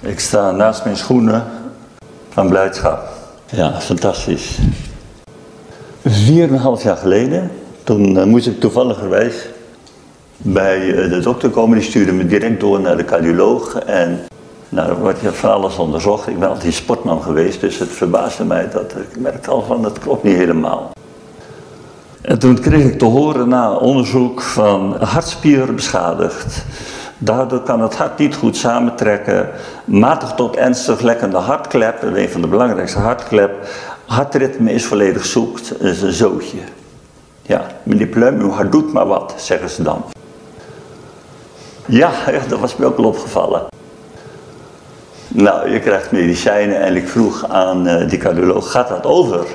Ik sta naast mijn schoenen van blijdschap. Ja, fantastisch. Vier en een half jaar geleden, toen eh, moest ik toevalligerwijs bij eh, de dokter komen. Die stuurde me direct door naar de cardioloog. En nou, wordt van alles onderzocht. Ik ben altijd sportman geweest, dus het verbaasde mij dat ik merkte al van dat klopt niet helemaal. En toen kreeg ik te horen na onderzoek van hartspier beschadigd. Daardoor kan het hart niet goed samentrekken. Matig tot ernstig lekkende hartklep, een van de belangrijkste hartklep. Hartritme is volledig zoekt, is een zootje. Ja, meneer Plum, uw hart doet maar wat, zeggen ze dan. Ja, dat was me ook al opgevallen. Nou, je krijgt medicijnen en ik vroeg aan uh, die cardioloog, gaat dat over?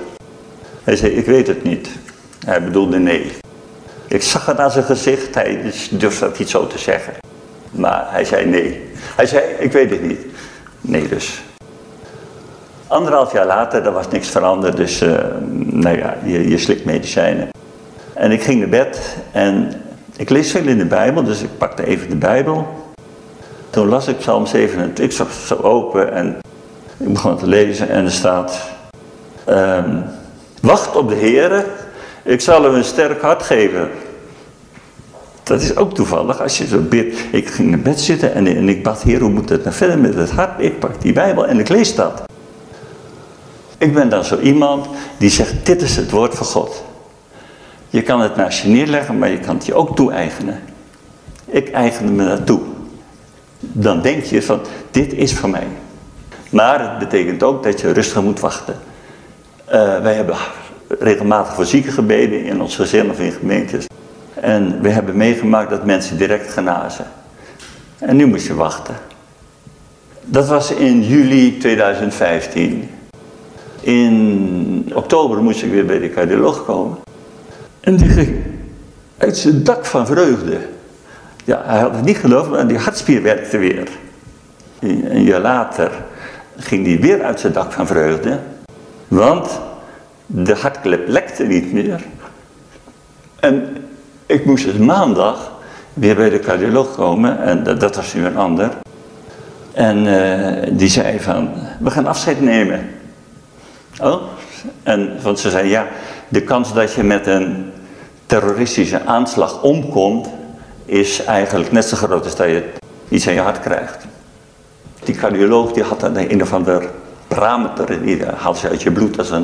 Hij zei, ik weet het niet. Hij bedoelde nee. Ik zag het aan zijn gezicht, hij durfde dat niet zo te zeggen. Maar hij zei nee. Hij zei, ik weet het niet. Nee dus. Anderhalf jaar later, er was niks veranderd, dus uh, nou ja, je, je slikt medicijnen. En ik ging naar bed en ik lees veel in de Bijbel, dus ik pakte even de Bijbel. Toen las ik Psalm 27, ik zag het zo open en ik begon te lezen en er staat... Um, Wacht op de Heer, ik zal hem een sterk hart geven. Dat is ook toevallig, als je zo bidt. Ik ging naar bed zitten en, en ik bad, Heer, hoe moet het nou verder met het hart? Ik pak die Bijbel en ik lees dat. Ik ben dan zo iemand die zegt, dit is het woord van God. Je kan het naast je neerleggen, maar je kan het je ook toe-eigenen. Ik eigende me dat. Dan denk je van, dit is van mij. Maar het betekent ook dat je rustig moet wachten. Uh, wij hebben regelmatig voor zieken gebeden in ons gezin of in gemeentes. En we hebben meegemaakt dat mensen direct genazen. En nu moet je wachten. Dat was in juli 2015. In oktober moest ik weer bij de cardioloog komen. En die ging uit zijn dak van vreugde. Ja, hij had het niet geloofd, maar die hartspier werkte weer. Een jaar later ging hij weer uit zijn dak van vreugde. Want de hartklep lekte niet meer. En ik moest dus maandag weer bij de cardioloog komen. En dat, was nu een ander. En uh, die zei van, we gaan afscheid nemen. Oh? En, want ze zei, ja, de kans dat je met een terroristische aanslag omkomt, is eigenlijk net zo groot als dat je iets aan je hart krijgt. Die cardioloog die had een, een of ander parameter, die haalt ze uit je bloed. Eh,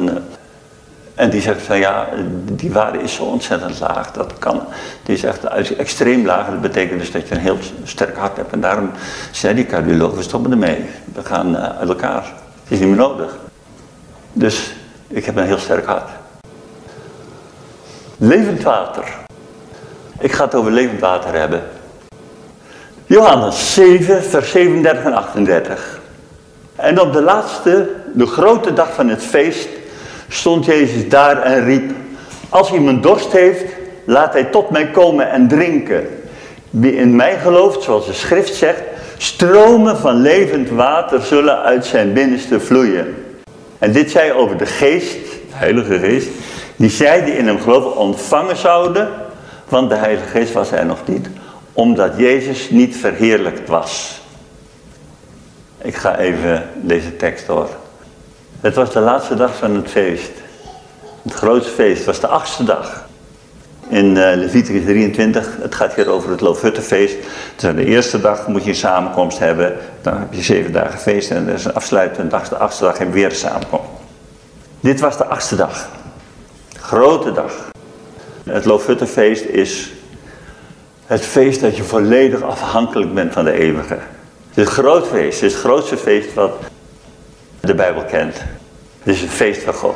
en die zegt van ja, die waarde is zo ontzettend laag, dat kan. Die zegt extreem laag, dat betekent dus dat je een heel sterk hart hebt. En daarom zei die cardioloog, we stoppen ermee. We gaan eh, uit elkaar. Het is niet meer nodig. Dus ik heb een heel sterk hart. Levend water. Ik ga het over levend water hebben. Johannes 7, vers 37 en 38. En op de laatste, de grote dag van het feest, stond Jezus daar en riep, als iemand dorst heeft, laat hij tot mij komen en drinken. Wie in mij gelooft, zoals de schrift zegt, stromen van levend water zullen uit zijn binnenste vloeien. En dit zei over de geest, de heilige geest, die zij die in hem geloven ontvangen zouden, want de heilige geest was er nog niet, omdat Jezus niet verheerlijkt was. Ik ga even deze tekst door. Het was de laatste dag van het feest. Het grootste feest. Was de achtste dag. In uh, Leviticus 23, het gaat hier over het Loofhuttenfeest. Dus de eerste dag moet je een samenkomst hebben. Dan heb je zeven dagen feest en er is een afsluitende dag. De achtste dag je weer een. Dit was de achtste dag. Grote dag. Het Loofhuttenfeest is het feest dat je volledig afhankelijk bent van de eeuwige. Het is een groot feest. Het is het grootste feest wat de Bijbel kent. Het is een feest van God.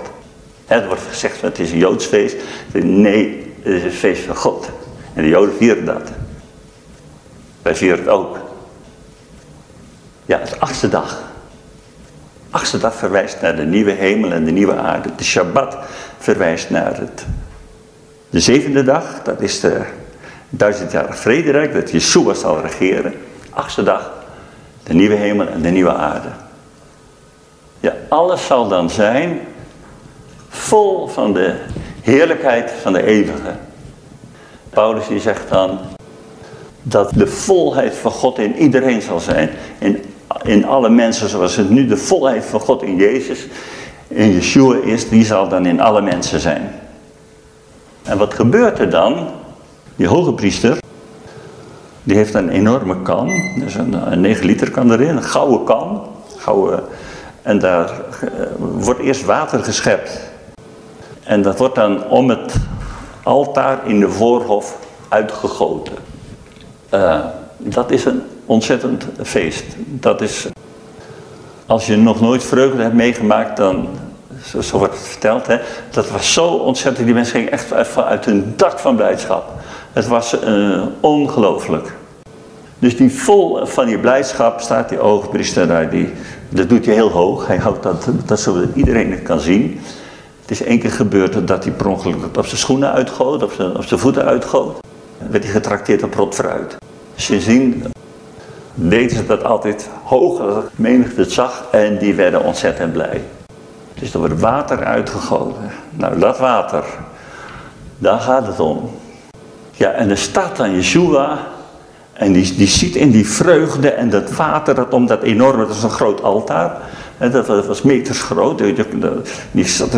Het wordt gezegd het is een Joods feest. Nee, het is een feest van God. En de Joden vieren dat. Wij vieren het ook. Ja, het achtste dag. Achtste dag verwijst naar de nieuwe hemel en de nieuwe aarde. De Shabbat verwijst naar het De zevende dag, dat is de duizendjarig vrederijk, dat Yeshua zal regeren. Achtste dag, de nieuwe hemel en de nieuwe aarde. Ja, alles zal dan zijn vol van de heerlijkheid van de eeuwige. Paulus die zegt dan dat de volheid van God in iedereen zal zijn. In, in alle mensen zoals het nu de volheid van God in Jezus, in Yeshua is, die zal dan in alle mensen zijn. En wat gebeurt er dan? Die hoge priester, die heeft een enorme kan, dus een, een 9 liter kan erin, een gouden kan. Gouden, en daar uh, wordt eerst water geschept. En dat wordt dan om het altaar in de voorhof uitgegoten. Uh, dat is een ontzettend feest. Dat is, als je nog nooit vreugde hebt meegemaakt, dan, zo, wordt het verteld, hè, dat was zo ontzettend, die mensen gingen echt uit hun dak van blijdschap. Het was uh, ongelooflijk. Dus die vol van die blijdschap staat die oogpriester daar, die, dat doet hij heel hoog. Hij houdt dat, dat zodat iedereen het kan zien. Het is één keer gebeurd dat hij per op zijn schoenen uitgoot, op zijn, op zijn voeten uitgoot. Dan werd hij getrakteerd op rot fruit. Sindsdien deden ze dat altijd als menigte het zag, en die werden ontzettend blij. Dus er wordt water uitgegoten. Nou, dat water, daar gaat het om. Ja, en er staat dan Yeshua, en die, die ziet in die vreugde en dat water, dat om dat enorme, dat is een groot altaar. En dat was meters groot. Die,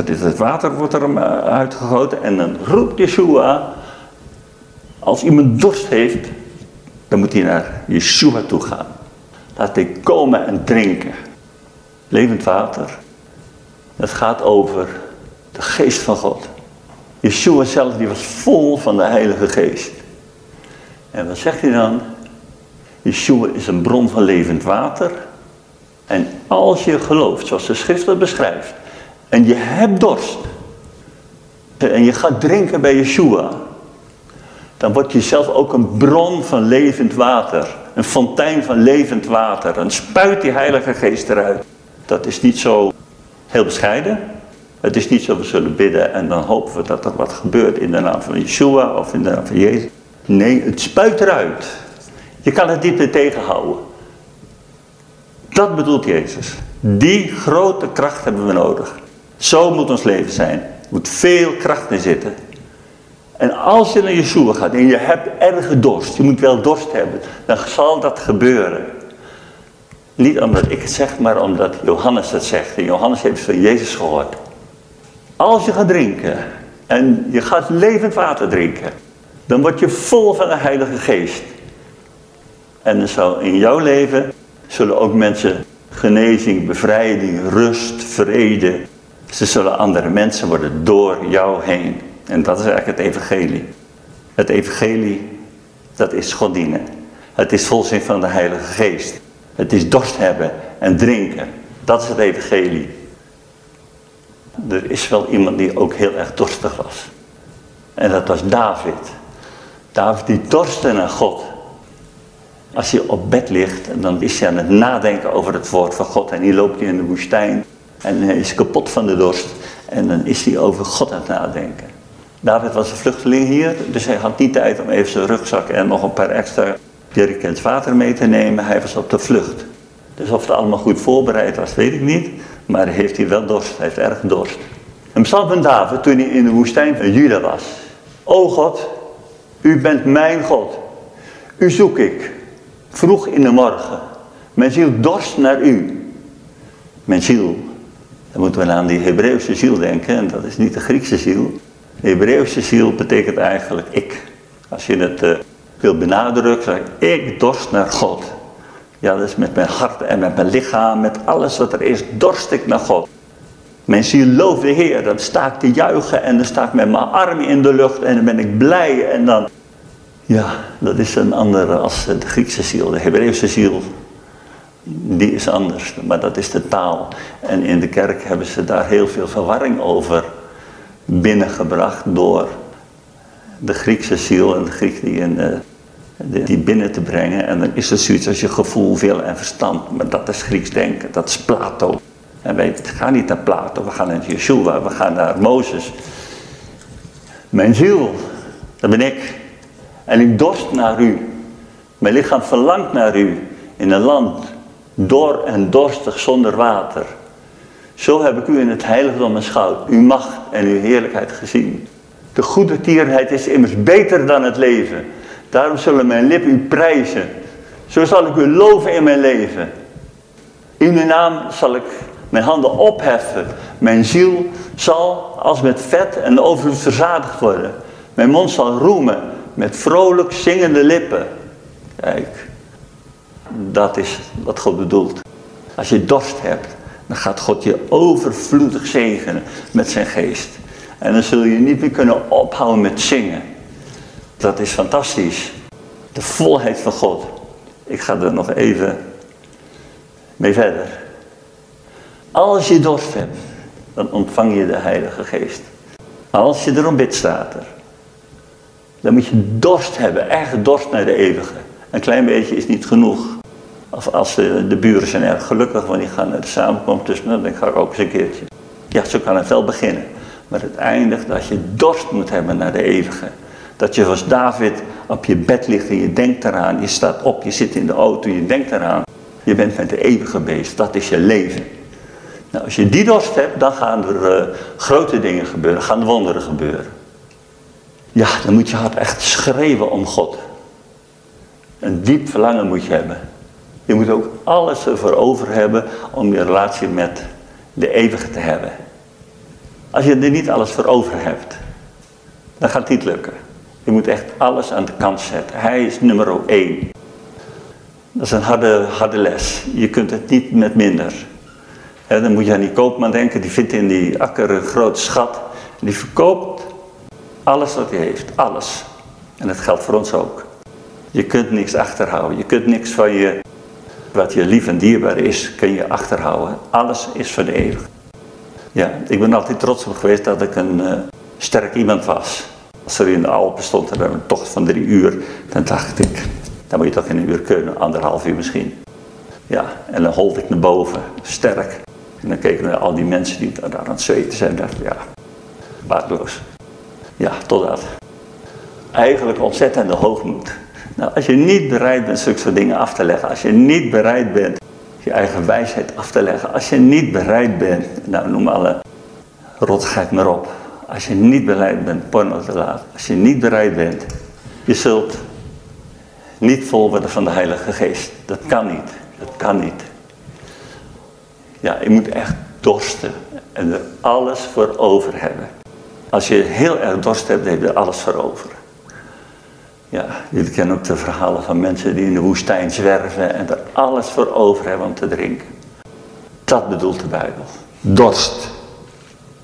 het water wordt er uitgegoten. En dan roept Yeshua. Als iemand dorst heeft. Dan moet hij naar Yeshua toe gaan. Laat hij komen en drinken. Levend water. Dat gaat over de geest van God. Yeshua zelf die was vol van de heilige geest. En wat zegt hij dan? Yeshua is een bron van levend water. En als je gelooft, zoals de schrift dat beschrijft, en je hebt dorst, en je gaat drinken bij Yeshua, dan wordt je zelf ook een bron van levend water. Een fontein van levend water. Dan spuit die heilige geest eruit. Dat is niet zo heel bescheiden. Het is niet zo, we zullen bidden en dan hopen we dat er wat gebeurt in de naam van Yeshua of in de naam van Jezus. Nee, het spuit eruit. Je kan het niet meer tegenhouden. Dat bedoelt Jezus. Die grote kracht hebben we nodig. Zo moet ons leven zijn. Er moet veel kracht in zitten. En als je naar Yeshua gaat en je hebt erge dorst, je moet wel dorst hebben, dan zal dat gebeuren. Niet omdat ik het zeg, maar omdat Johannes het zegt. En Johannes heeft van Jezus gehoord. Als je gaat drinken en je gaat levend water drinken, dan word je vol van de Heilige Geest. En dan zal in jouw leven zullen ook mensen genezing, bevrijding, rust, vrede. Ze zullen andere mensen worden door jou heen. En dat is eigenlijk het evangelie. Het evangelie, dat is God dienen. Het is volzin van de Heilige Geest. Het is dorst hebben en drinken. Dat is het evangelie. Er is wel iemand die ook heel erg dorstig was. En dat was David. David die dorstte naar God. Als je op bed ligt, dan is hij aan het nadenken over het woord van God. En die loopt hij in de woestijn. En hij is kapot van de dorst. En dan is hij over God aan het nadenken. David was een vluchteling hier, dus hij had niet tijd om even zijn rugzak en nog een paar extra jerrycans water mee te nemen. Hij was op de vlucht. Dus of het allemaal goed voorbereid was, weet ik niet. Maar hij heeft hier wel dorst, hij heeft erg dorst. Een psalm David toen hij in de woestijn van Juda was. O God, u bent mijn God. U zoek ik. Vroeg in de morgen. Mijn ziel dorst naar u. Mijn ziel. Dan moeten we aan die Hebreeuwse ziel denken. En dat is niet de Griekse ziel. Hebreeuwse ziel betekent eigenlijk ik. Als je het uh, wil benadrukken, zeg ik dorst naar God. Ja, dat is met mijn hart en met mijn lichaam, met alles wat er is, dorst ik naar God. Mijn ziel looft de Heer, dan sta ik te juichen en dan sta ik met mijn armen in de lucht en dan ben ik blij en dan ja, dat is een andere als de Griekse ziel. De Hebreeuwse ziel, die is anders. Maar dat is de taal. En in de kerk hebben ze daar heel veel verwarring over binnengebracht door de Griekse ziel en de Griek die, uh, die binnen te brengen. En dan is het zoiets als je gevoel, wil en verstand. Maar dat is Grieks denken, dat is Plato. En wij gaan niet naar Plato, we gaan naar Yeshua, we gaan naar Mozes. Mijn ziel, dat ben ik. En ik dorst naar u. Mijn lichaam verlangt naar u in een land dor en dorstig zonder water. Zo heb ik u in het heiligdom aanschouwd, uw macht en uw heerlijkheid gezien. De goede tierenheid is immers beter dan het leven. Daarom zullen mijn lippen u prijzen. Zo zal ik u loven in mijn leven. In uw naam zal ik mijn handen opheffen. Mijn ziel zal als met vet en overvloed verzadigd worden. Mijn mond zal roemen met vrolijk zingende lippen. Kijk, dat is wat God bedoelt. Als je dorst hebt, dan gaat God je overvloedig zegenen met zijn geest. En dan zul je niet meer kunnen ophouden met zingen. Dat is fantastisch. De volheid van God. Ik ga er nog even mee verder. Als je dorst hebt, dan ontvang je de Heilige Geest. Als je erom bidt, staat er. Dan moet je dorst hebben, echt dorst naar de eeuwige. Een klein beetje is niet genoeg. Of als de, de buren zijn erg gelukkig, want die gaan naar de samenkomst, dus nou, dan ga ik ook eens een keertje. Ja, zo kan het wel beginnen. Maar het eindigt dat je dorst moet hebben naar de eeuwige. Dat je als David op je bed ligt en je denkt eraan. Je staat op, je zit in de auto, je denkt eraan. Je bent met de eeuwige bezig, dat is je leven. Nou, als je die dorst hebt, dan gaan er uh, grote dingen gebeuren, gaan wonderen gebeuren. Ja, dan moet je hart echt schreeuwen om God. Een diep verlangen moet je hebben. Je moet ook alles ervoor over hebben om je relatie met de eeuwige te hebben. Als je er niet alles voor over hebt, dan gaat het niet lukken. Je moet echt alles aan de kant zetten. Hij is nummer één. Dat is een harde, harde les. Je kunt het niet met minder. dan moet je aan die koopman denken, die vindt in die akker een grote schat. Die verkoopt alles wat hij heeft, alles. En dat geldt voor ons ook. Je kunt niks achterhouden. Je kunt niks van je, wat je lief en dierbaar is, kun je achterhouden. Alles is voor de eeuwig. Ja, ik ben altijd trots op geweest dat ik een uh, sterk iemand was. Als er in de Alpen stond, er een tocht van drie uur, dan dacht ik, dan moet je toch in een uur kunnen, anderhalf uur misschien. Ja, en dan holde ik naar boven, sterk. En dan keken naar al die mensen die daar aan het zweten zijn, dacht ik, ja, waardeloos. Ja, totdat. Eigenlijk ontzettende hoogmoed. Nou, als je niet bereid bent zulke soort dingen af te leggen, als je niet bereid bent je eigen wijsheid af te leggen, als je niet bereid bent, nou noem alle rotgeit maar op, als je niet bereid bent porno te laten, als je niet bereid bent, je zult niet vol worden van de Heilige Geest. Dat kan niet, dat kan niet. Ja, je moet echt dorsten en er alles voor over hebben. Als je heel erg dorst hebt, heb je er alles voor over. Ja, jullie kennen ook de verhalen van mensen die in de woestijn zwerven en er alles voor over hebben om te drinken. Dat bedoelt de Bijbel. Dorst.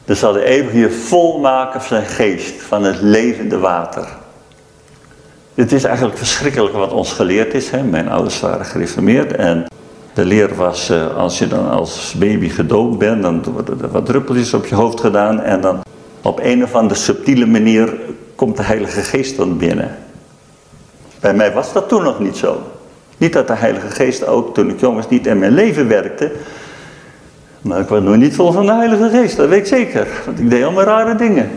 Dan zal de eeuwige je volmaken van zijn geest, van het levende water. Het is eigenlijk verschrikkelijk wat ons geleerd is. Hè? Mijn ouders waren gereformeerd en de leer was, eh, als je dan als baby gedoopt bent, dan worden er wat druppeltjes op je hoofd gedaan en dan op een of andere subtiele manier komt de Heilige Geest dan binnen. Bij mij was dat toen nog niet zo. Niet dat de Heilige Geest ook toen ik jong was niet in mijn leven werkte. Maar ik was nog niet vol van de Heilige Geest, dat weet ik zeker. Want ik deed allemaal rare dingen.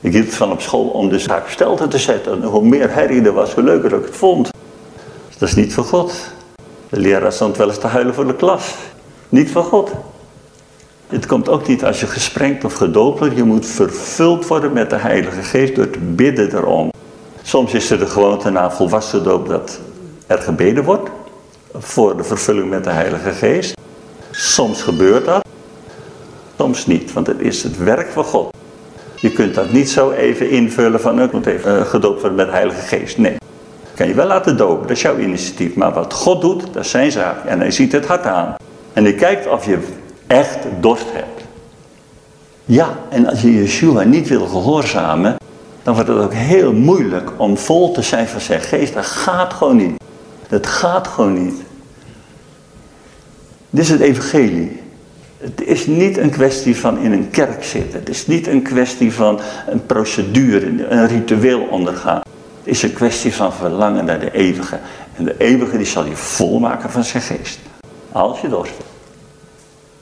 Ik hield van op school om de zaak stelten te zetten. En hoe meer herrie er was, hoe leuker ik het vond. Dat is niet van God. De leraar stond wel eens te huilen voor de klas. Niet van God. Het komt ook niet als je gesprengd of gedoopt wordt. Je moet vervuld worden met de Heilige Geest door te bidden erom. Soms is er de gewoonte na volwassen doop dat er gebeden wordt. Voor de vervulling met de Heilige Geest. Soms gebeurt dat. Soms niet, want het is het werk van God. Je kunt dat niet zo even invullen van, ik moet even uh, gedoopt worden met de Heilige Geest. Nee. Kan je wel laten dopen, dat is jouw initiatief. Maar wat God doet, dat is zijn zaak. En hij ziet het hart aan. En hij kijkt of je echt dorst hebt. Ja, en als je Yeshua niet wil gehoorzamen, dan wordt het ook heel moeilijk om vol te zijn van zijn geest. Dat gaat gewoon niet. Dat gaat gewoon niet. Dit is het evangelie. Het is niet een kwestie van in een kerk zitten. Het is niet een kwestie van een procedure, een ritueel ondergaan. Het is een kwestie van verlangen naar de eeuwige. En de eeuwige die zal je volmaken van zijn geest. Als je dorst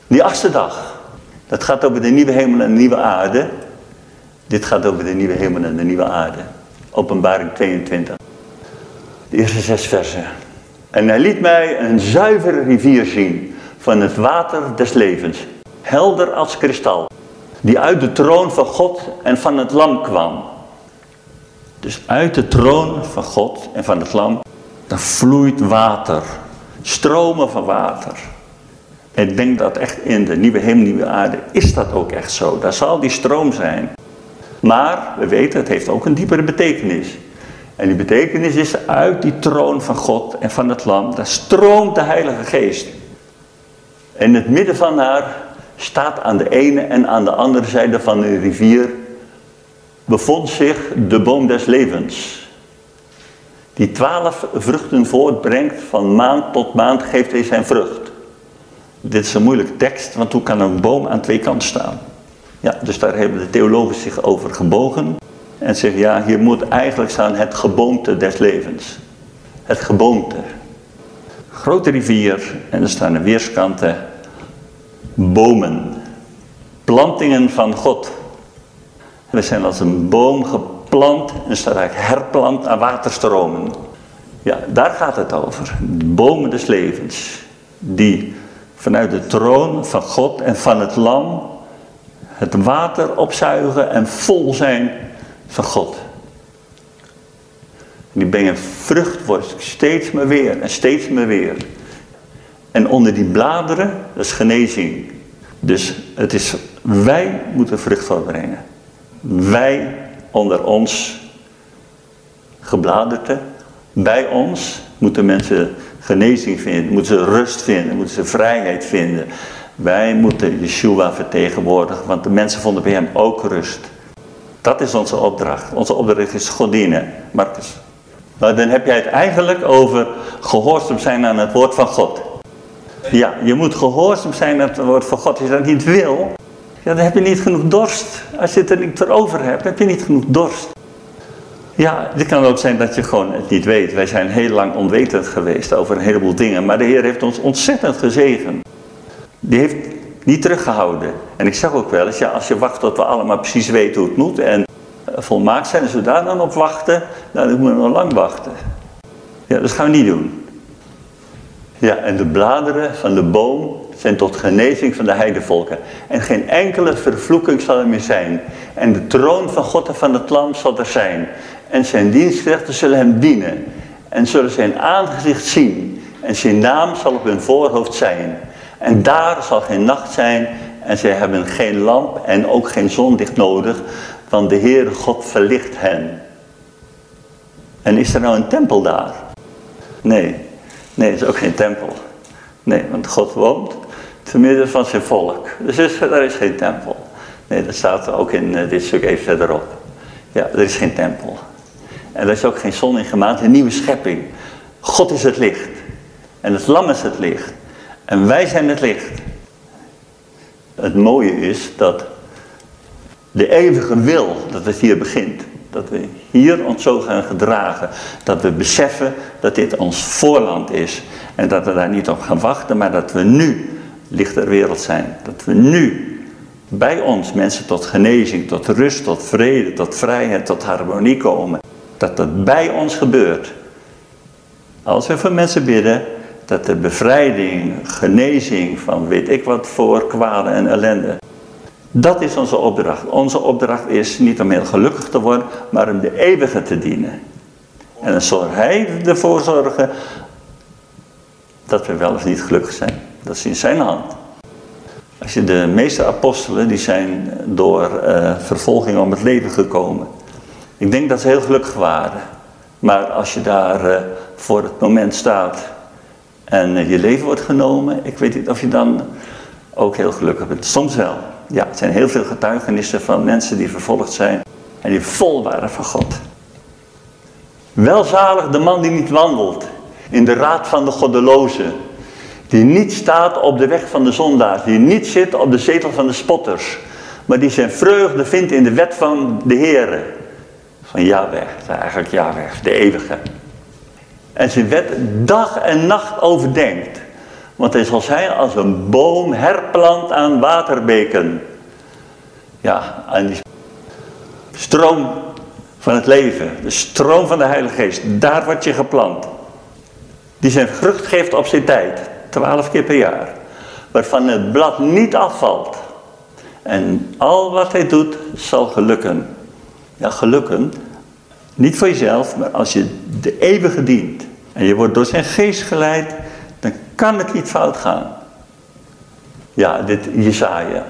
Die achtste dag. Dat gaat over de nieuwe hemel en de nieuwe aarde. Dit gaat over de nieuwe hemel en de nieuwe aarde. Openbaring 22. De eerste zes versen. En hij liet mij een zuivere rivier zien van het water des levens. Helder als kristal. Die uit de troon van God en van het lam kwam. Dus uit de troon van God en van het lam, daar vloeit water. Stromen van water. Ik denk dat echt in de nieuwe hemel, nieuwe aarde, is dat ook echt zo. Daar zal die stroom zijn. Maar, we weten, het heeft ook een diepere betekenis. En die betekenis is uit die troon van God en van het lam, daar stroomt de Heilige Geest. En in het midden van haar staat aan de ene en aan de andere zijde van de rivier bevond zich de boom des levens. Die twaalf vruchten voortbrengt, van maand tot maand geeft hij zijn vrucht. Dit is een moeilijke tekst, want hoe kan een boom aan twee kanten staan? Ja, dus daar hebben de theologen zich over gebogen. En zeggen, ja, hier moet eigenlijk staan het geboomte des levens. Het geboomte. Grote rivier en er staan aan weerskanten bomen. Plantingen van God. We zijn als een boom geplant en staat eigenlijk herplant aan waterstromen. Ja, daar gaat het over. Bomen des levens. Die vanuit de troon van God en van het lam het water opzuigen en vol zijn van God. Die brengen vrucht wordt steeds maar weer en steeds maar weer. En onder die bladeren, dat is genezing. Dus het is, wij moeten vrucht voortbrengen. Wij onder ons gebladerte. Bij ons moeten mensen genezing vinden, moeten ze rust vinden, moeten ze vrijheid vinden. Wij moeten Yeshua vertegenwoordigen, want de mensen vonden bij hem ook rust. Dat is onze opdracht. Onze opdracht is God dienen. Marcus. Maar dan heb jij het eigenlijk over gehoorzaam zijn aan het woord van God. Ja, je moet gehoorzaam zijn aan het woord van God. Als je dat niet wil, ja, dan heb je niet genoeg dorst. Als je het er niet over hebt, heb je niet genoeg dorst. Ja, het kan ook zijn dat je gewoon het niet weet. Wij zijn heel lang onwetend geweest over een heleboel dingen. Maar de Heer heeft ons ontzettend gezegend. Die heeft niet teruggehouden. En ik zeg ook wel eens, ja, als je wacht tot we allemaal precies weten hoe het moet en eh, volmaakt zijn, als we daar dan op wachten, dan moeten we nog lang wachten. Ja, dat gaan we niet doen. Ja, en de bladeren van de boom zijn tot genezing van de heidevolken. En geen enkele vervloeking zal er meer zijn. En de troon van God en van het lam zal er zijn. En zijn dienstrechten zullen hem dienen. En zullen zijn aangezicht zien. En zijn naam zal op hun voorhoofd zijn. En daar zal geen nacht zijn en zij hebben geen lamp en ook geen zonlicht nodig, want de Heere God verlicht hen. En is er nou een tempel daar? Nee, nee, het is ook geen tempel. Nee, want God woont te midden van zijn volk. Dus is, er is geen tempel. Nee, dat staat ook in uh, dit stuk even verderop. Ja, er is geen tempel. En er is ook geen zon in gemaakt, een nieuwe schepping. God is het licht. En het lam is het licht. En wij zijn het licht. Het mooie is dat de eeuwige wil, dat het hier begint. Dat we hier ons zo gaan gedragen. Dat we beseffen dat dit ons voorland is. En dat we daar niet op gaan wachten, maar dat we nu licht der wereld zijn. Dat we nu bij ons mensen tot genezing, tot rust, tot vrede, tot vrijheid, tot harmonie komen. Dat dat bij ons gebeurt. Als we voor mensen bidden, dat de bevrijding, genezing van weet ik wat voor kwalen en ellende. Dat is onze opdracht. Onze opdracht is niet om heel gelukkig te worden, maar om de eeuwige te dienen. En dan zal hij ervoor zorgen dat we wel eens niet gelukkig zijn. Dat is in zijn hand. Als je de meeste apostelen, die zijn door uh, vervolging om het leven gekomen. Ik denk dat ze heel gelukkig waren. Maar als je daar uh, voor het moment staat en eh, je leven wordt genomen, ik weet niet of je dan ook heel gelukkig bent. Soms wel. Ja, er zijn heel veel getuigenissen van mensen die vervolgd zijn en die vol waren van God. Welzalig de man die niet wandelt in de raad van de goddelozen. Die niet staat op de weg van de zondaars. Die niet zit op de zetel van de spotters. Maar die zijn vreugde vindt in de wet van de Heer. Van Yahweh, eigenlijk Yahweh, de eeuwige en zijn wet dag en nacht overdenkt. Want hij zal zijn als een boom herplant aan waterbeken. Ja, en die... Stroom van het leven, de stroom van de Heilige Geest, daar word je geplant. Die zijn vrucht geeft op zijn tijd, twaalf keer per jaar. Waarvan het blad niet afvalt. En al wat hij doet zal gelukken. Ja, gelukken. Niet voor jezelf, maar als je de eeuwige dient. En je wordt door zijn geest geleid, dan kan het niet fout gaan. Ja, dit Jesaja.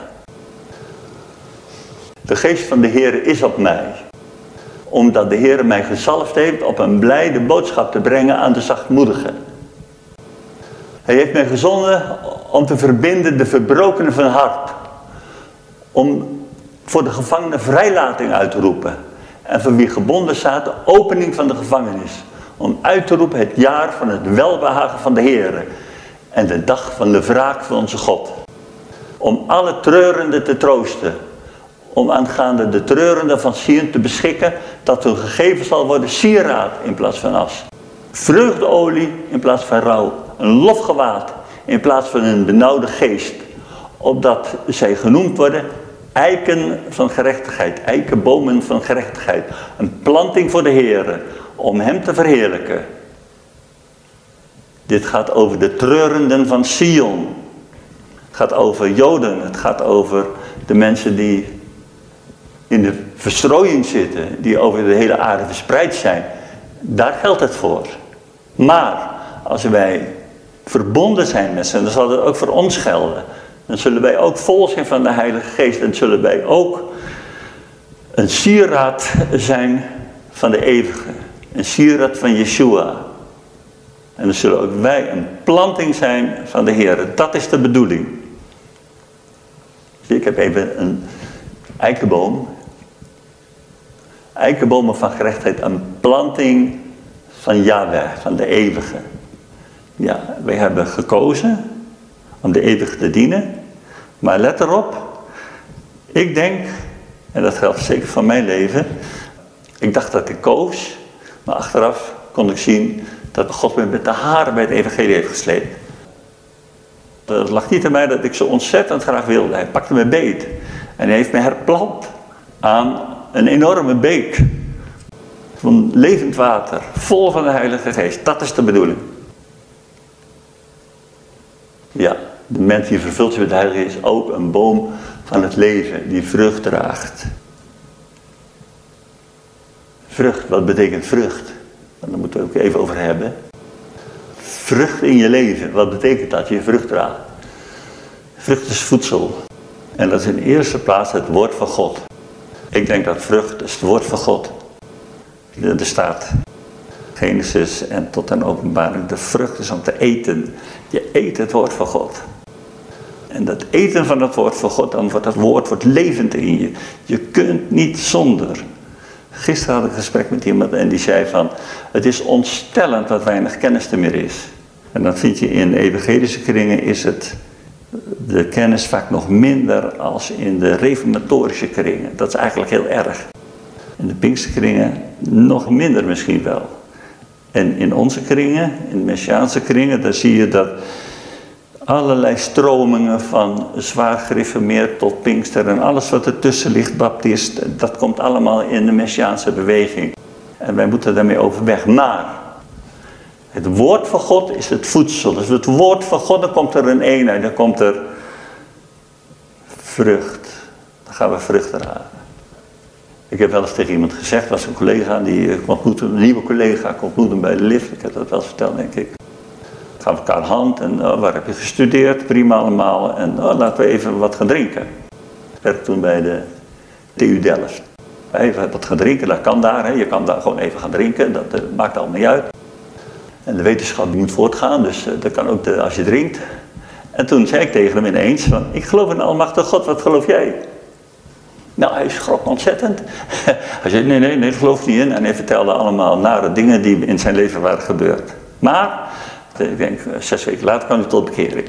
De geest van de Heer is op mij. Omdat de Heer mij gezalfd heeft op een blijde boodschap te brengen aan de zachtmoedigen. Hij heeft mij gezonden om te verbinden de verbrokenen van hart. Om voor de gevangenen vrijlating uit te roepen. En voor wie gebonden de opening van de gevangenis. Om uit te roepen het jaar van het welbehagen van de Heer. En de dag van de wraak van onze God. Om alle treurenden te troosten. Om aangaande de treurenden van Sion te beschikken dat hun gegeven zal worden sieraad in plaats van as. Vreugdeolie in plaats van rouw. Een lofgewaad in plaats van een benauwde geest. Opdat zij genoemd worden eiken van gerechtigheid, eikenbomen van gerechtigheid. Een planting voor de Heer, om hem te verheerlijken. Dit gaat over de treurenden van Sion. Het gaat over Joden, het gaat over de mensen die in de verstrooiing zitten, die over de hele aarde verspreid zijn. Daar geldt het voor. Maar als wij verbonden zijn met ze, dan zal dat ook voor ons gelden. Dan zullen wij ook vol zijn van de Heilige Geest en zullen wij ook een sieraad zijn van de eeuwige. Een sieraad van Yeshua. En dan zullen ook wij een planting zijn van de Heer. Dat is de bedoeling. Ik heb even een eikenboom. Eikenbomen van gerechtigheid. Een planting van Yahweh, van de eeuwige. Ja, wij hebben gekozen om de eeuwige te dienen. Maar let erop, ik denk, en dat geldt zeker van mijn leven, ik dacht dat ik koos, maar achteraf kon ik zien dat God me met de haren bij het evangelie heeft gesleept. Het lag niet aan mij dat ik zo ontzettend graag wilde. Hij pakte me beet en hij heeft me herplant aan een enorme beek van levend water, vol van de Heilige Geest. Dat is de bedoeling. Ja, de mens die vervult zich met de Heilige is ook een boom van het leven die vrucht draagt. Vrucht, wat betekent vrucht? Daar moeten we ook even over hebben. Vrucht in je leven, wat betekent dat? Je vrucht draagt. Vrucht is voedsel. En dat is in eerste plaats het woord van God. Ik denk dat vrucht is het woord van God. Er staat Genesis en tot en openbaring. De vrucht is om te eten. Je eet het woord van God. En dat eten van het woord van God, dan wordt dat woord wordt levend in je. Je kunt niet zonder. Gisteren had ik een gesprek met iemand en die zei van, het is ontstellend wat weinig kennis er meer is. En dan vind je in evangelische kringen is het de kennis vaak nog minder als in de reformatorische kringen. Dat is eigenlijk heel erg. In de Pinksterkringen nog minder misschien wel. En in onze kringen, in de Messiaanse kringen, daar zie je dat allerlei stromingen van zwaar gereformeerd tot Pinkster en alles wat ertussen ligt, Baptist, dat komt allemaal in de Messiaanse beweging. En wij moeten daarmee overweg. Maar het woord van God is het voedsel. Dus het woord van God, dan komt er een eenheid, dan komt er vrucht. Dan gaan we vrucht dragen. Ik heb wel eens tegen iemand gezegd, was een collega, die ontmoette, een nieuwe collega, hem bij de lift. Ik heb dat wel eens verteld, denk ik. Gaan elkaar hand en oh, waar heb je gestudeerd? Prima allemaal. En oh, laten we even wat gaan drinken. Ik werkte toen bij de TU Delft. Even wat gaan drinken, dat kan daar. Hè. Je kan daar gewoon even gaan drinken, dat uh, maakt allemaal niet uit. En de wetenschap moet voortgaan, dus uh, dat kan ook de, als je drinkt. En toen zei ik tegen hem ineens van, ik geloof in Almachtige God, wat geloof jij? Nou, hij schrok ontzettend. hij zei, nee, nee, nee, geloof niet in. En hij vertelde allemaal nare dingen die in zijn leven waren gebeurd. Maar, ik denk, eh, zes weken later kwam hij tot bekering.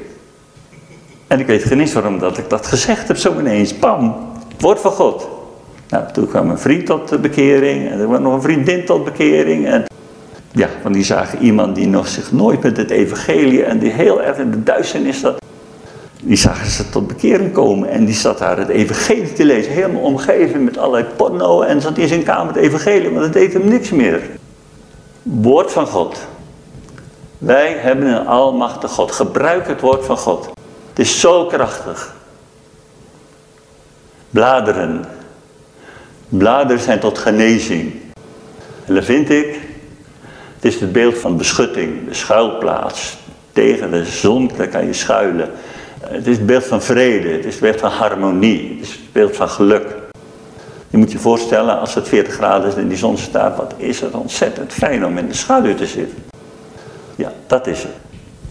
En ik weet geen eens waarom dat ik dat gezegd heb, zo ineens. Bam, woord van God. Nou, toen kwam een vriend tot de bekering. En er kwam nog een vriendin tot bekering. En ja, want die zagen iemand die nog zich nooit met het evangelie en die heel erg in de duisternis zat. Die zagen ze tot bekering komen en die zat daar het evangelie te lezen. Helemaal omgeven met allerlei porno en zat in zijn kamer het evangelie, maar dat deed hem niks meer. Woord van God. Wij hebben een almachtig God. Gebruik het woord van God. Het is zo krachtig. Bladeren. Bladeren zijn tot genezing. En dat vind ik, het is het beeld van beschutting, de schuilplaats. Tegen de zon, daar kan je schuilen. Het is het beeld van vrede, het is het beeld van harmonie, het is het beeld van geluk. Je moet je voorstellen, als het 40 graden is en die zon staat, wat is het ontzettend fijn om in de schaduw te zitten. Ja, dat is het.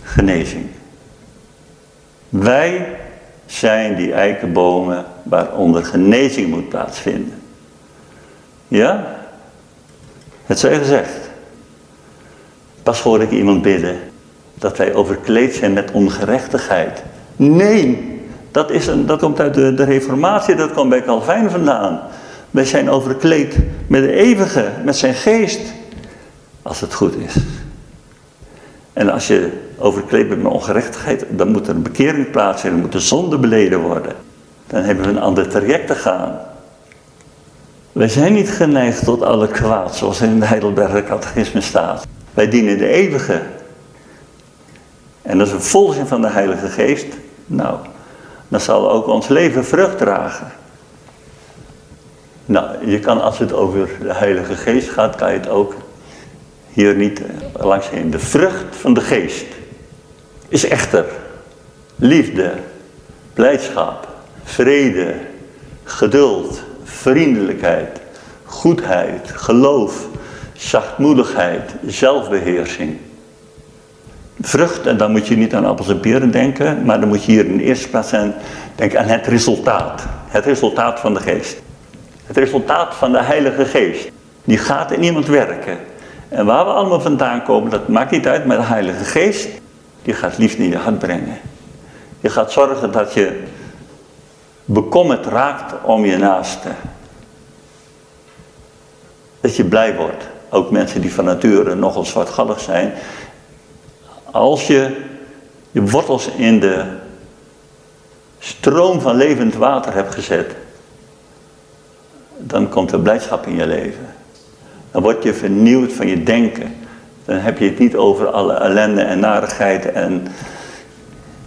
Genezing. Wij zijn die eikenbomen waaronder genezing moet plaatsvinden. Ja? Het zij gezegd. Pas hoor ik iemand bidden dat wij overkleed zijn met ongerechtigheid. Nee, dat, is een, dat komt uit de, de reformatie, dat komt bij Calvijn vandaan. Wij zijn overkleed met de eeuwige, met zijn geest. Als het goed is. En als je overkleed bent met ongerechtigheid, dan moet er een bekering plaatsvinden, dan moet de zonde beleden worden. Dan hebben we een ander traject te gaan. Wij zijn niet geneigd tot alle kwaad, zoals in de Heidelberger catechisme staat. Wij dienen de eeuwige. En dat is een volzin van de Heilige Geest. Nou, dan zal ook ons leven vrucht dragen. Nou, je kan als het over de Heilige Geest gaat, kan je het ook hier niet eh, langs heen. De vrucht van de Geest is echter liefde, blijdschap, vrede, geduld, vriendelijkheid, goedheid, geloof, zachtmoedigheid, zelfbeheersing. Vrucht, en dan moet je niet aan appels en peren denken, maar dan moet je hier in de eerste plaats aan denken aan het resultaat. Het resultaat van de geest. Het resultaat van de Heilige Geest. Die gaat in iemand werken. En waar we allemaal vandaan komen, dat maakt niet uit, maar de Heilige Geest, die gaat liefde in je hart brengen. Je gaat zorgen dat je bekommerd raakt om je naaste. Dat je blij wordt. Ook mensen die van nature nogal zwartgallig zijn. Als je je wortels in de stroom van levend water hebt gezet, dan komt er blijdschap in je leven. Dan word je vernieuwd van je denken. Dan heb je het niet over alle ellende en narigheid en...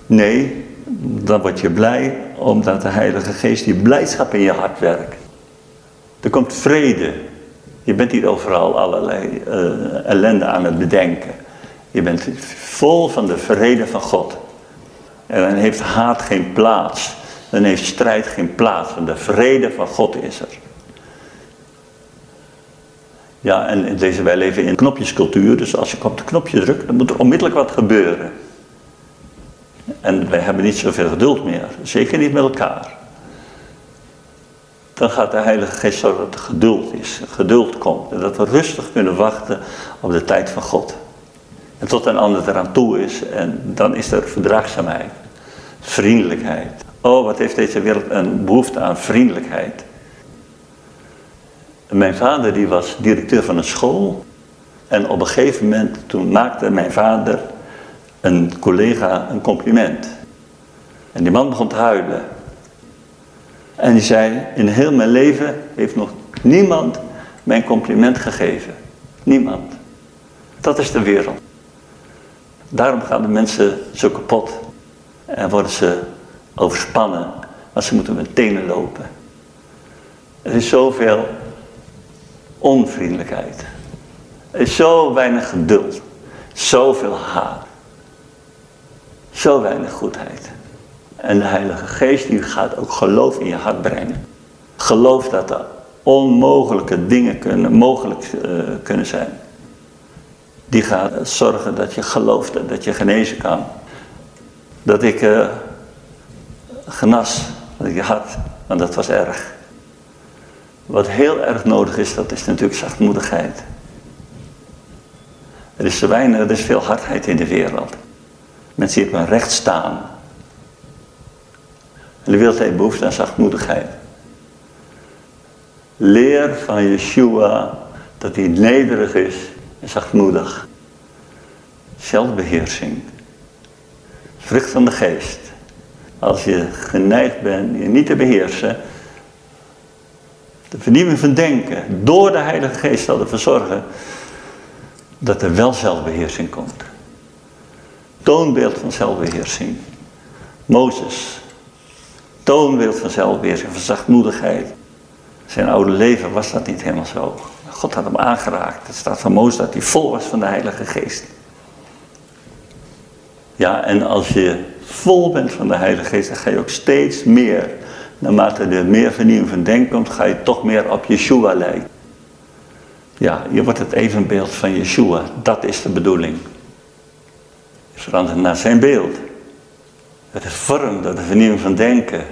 Nee, dan word je blij omdat de Heilige Geest die blijdschap in je hart werkt. Er komt vrede. Je bent niet overal allerlei uh, ellende aan het bedenken. Je bent vol van de vrede van God. En dan heeft haat geen plaats. Dan heeft strijd geen plaats. De vrede van God is er. Ja, en deze, wij leven in knopjescultuur. Dus als je op het knopje drukt, dan moet er onmiddellijk wat gebeuren. En wij hebben niet zoveel geduld meer. Zeker niet met elkaar. Dan gaat de Heilige Geest zorgen dat er geduld is. Geduld komt. En dat we rustig kunnen wachten op de tijd van God. En tot een ander eraan toe is. En dan is er verdraagzaamheid. Vriendelijkheid. Oh, wat heeft deze wereld een behoefte aan vriendelijkheid. Mijn vader die was directeur van een school. En op een gegeven moment, toen maakte mijn vader een collega een compliment. En die man begon te huilen. En die zei, in heel mijn leven heeft nog niemand mijn compliment gegeven. Niemand. Dat is de wereld. Daarom gaan de mensen zo kapot. En worden ze overspannen. Want ze moeten met tenen lopen. Er is zoveel onvriendelijkheid. Zo weinig geduld. Zoveel haat. Zo weinig goedheid. En de Heilige Geest die gaat ook geloof in je hart brengen. Geloof dat er onmogelijke dingen kunnen, mogelijk uh, kunnen zijn. Die gaat zorgen dat je gelooft dat je genezen kan. Dat ik uh, genas, dat ik je hart, want dat was erg. Wat heel erg nodig is, dat is natuurlijk zachtmoedigheid. Er is te weinig, er is veel hardheid in de wereld. Mensen die op recht staan. En de wereld heeft behoefte aan zachtmoedigheid. Leer van Yeshua dat hij nederig is en zachtmoedig. Zelfbeheersing. Vrucht van de geest. Als je geneigd bent je niet te beheersen, de vernieuwing van denken door de Heilige Geest zal ervoor zorgen dat er wel zelfbeheersing komt. Toonbeeld van zelfbeheersing. Mozes. Toonbeeld van zelfbeheersing, van zachtmoedigheid. Zijn oude leven was dat niet helemaal zo. God had hem aangeraakt. Het staat van Mozes dat hij vol was van de Heilige Geest. Ja, en als je vol bent van de Heilige Geest, dan ga je ook steeds meer, naarmate er meer vernieuwing van denken komt, ga je toch meer op Yeshua lijken. Ja, je wordt het evenbeeld van Yeshua. Dat is de bedoeling. Je verandert naar zijn beeld. Het is vorm door de vernieuwing van denken.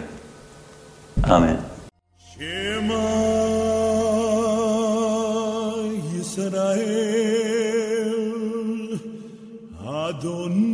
Amen. Shema Yisrael Adonai